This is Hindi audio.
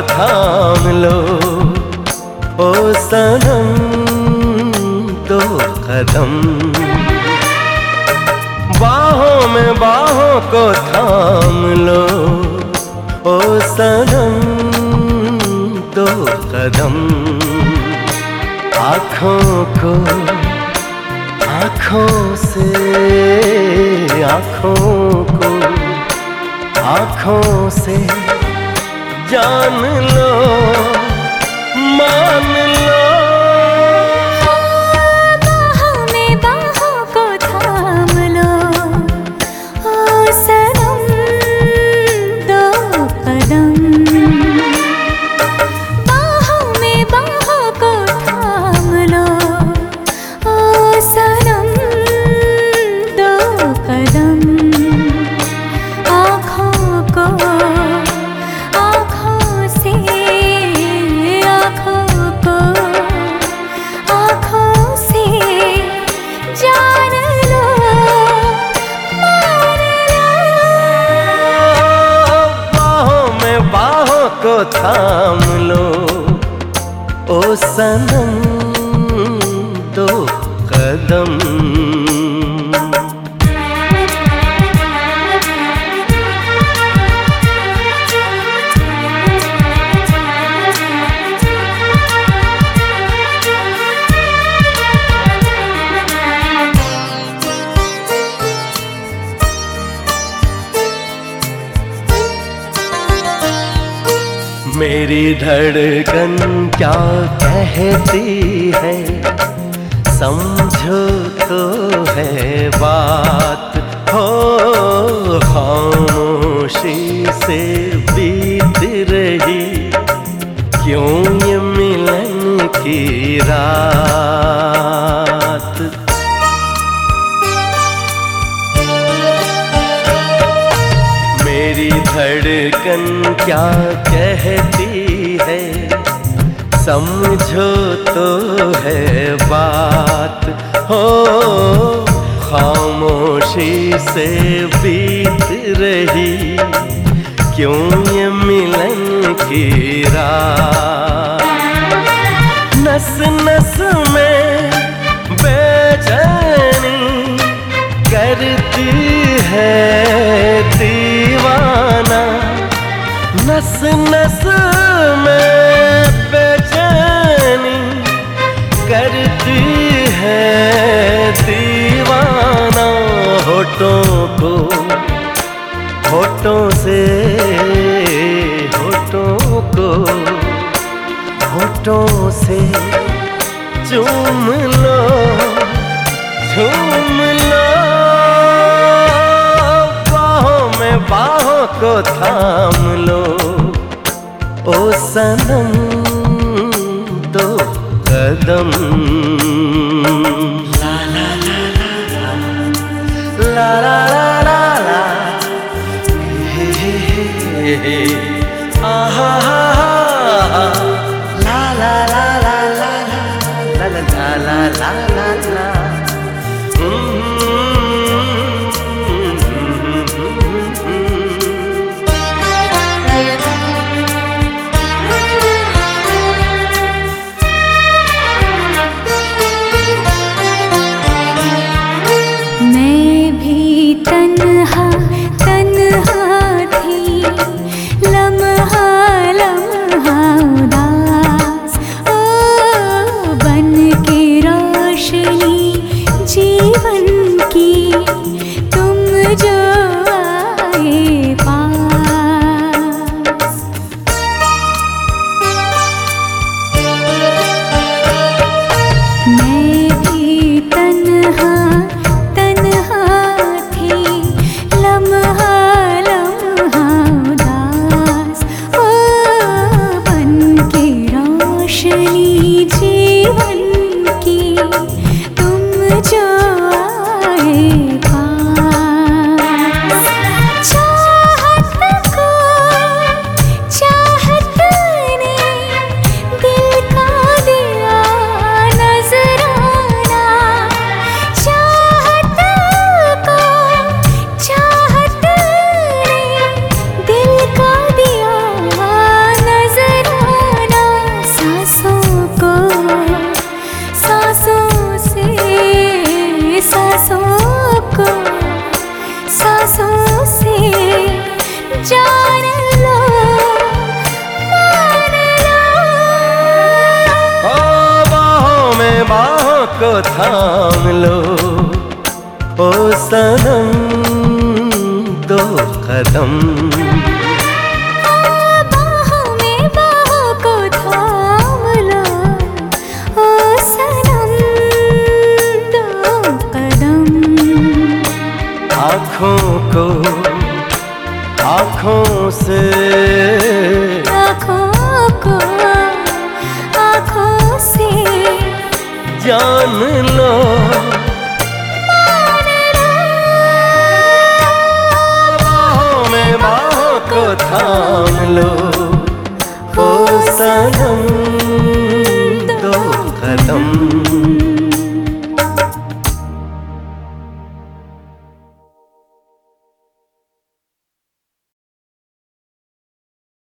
थाम लो। ओ सनम दो कदम। बाहों में बाहों को थाम लो। ओ सनम दो कदम। आँखों को, आँखों से, आँखों को आँखों से जान लो मान लो। को थाम लो। ओ सनम दो कदम। मेरी धड़कन क्या कहती है? समझो तो है बात। हो खामोशी से बीत रही। क्यों ये मिलन की रात? धड़कन क्या कहती है? समझो तो है बात। हो, खामोशी से बीत रही। क्यों ये मिलन की नस नस में बेचैनी करती है दीवाना नस नस में बेचैनी करती है दीवाना होठों को, होठों से, होठों को, होठों से चूम लो। दो कदम। ला ला ला ला आहा थाम लो। ओ सनम दो कदम। आँखों को आँखों से जान लो। बाहों में को थाम लो। ओ सनम।